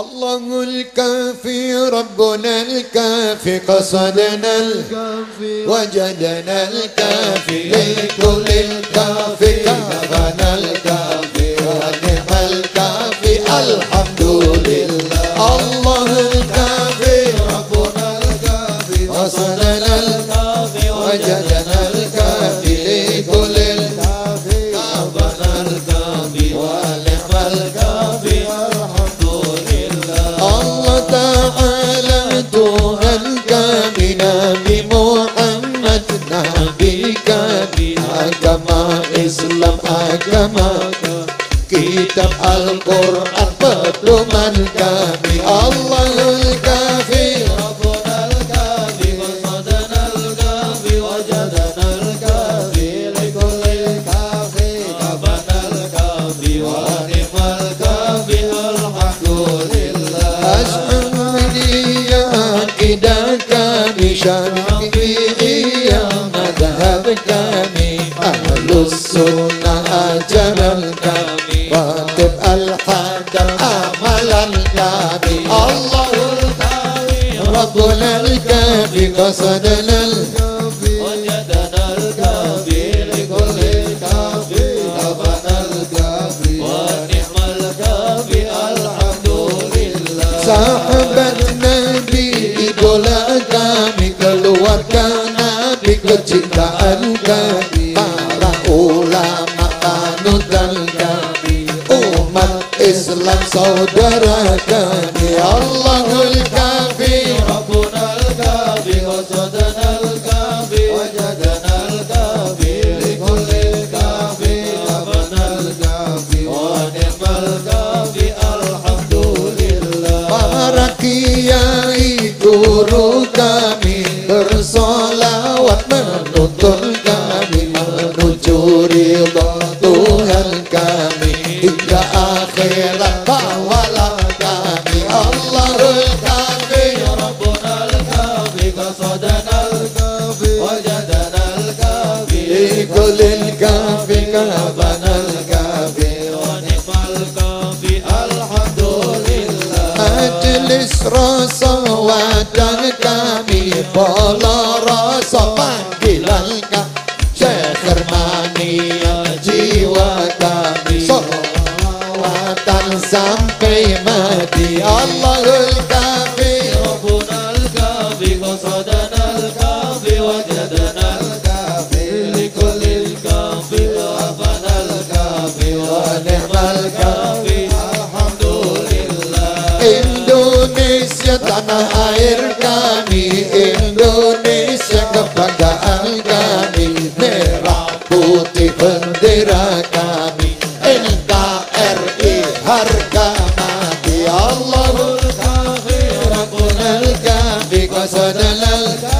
الله الكافي ربنا الكافي قصدنا الكافي وجدنا الكافي لكل الكافي كفانا الكافي ونعم الكافي الحمد لله. الله الكافي ربنا الكافي قصدنا الكافي وجدنا Nabi Muhammad Nabi kami Agama Islam agama Kitab Al-Quran Pedoman kami. Allahul kafir kafi Rabbuna al-kafi Qasadana kecintaan kami Para ulama panutan kami Umat Islam saudara kami. Allahul kafi Rabbuna al-kafi Wasadana al-kafi Wajadana al-kafi Likulli al-kafi Kafana al-kafi Wa kafi Alhamdulillah. Para kiai guru kami al-kafi Wajadana al-kafi Likulil kafi Kafana al-kafi Wa ni'mal kafi Alhamdulillah Majlis rasa wadah kami Bola rasa panggilan kami Syekh Hermania jiwa kami bendera kami NKRI harga mati Allahul Kafir Rabbul Al-Kabi Kuasa Jalal Kami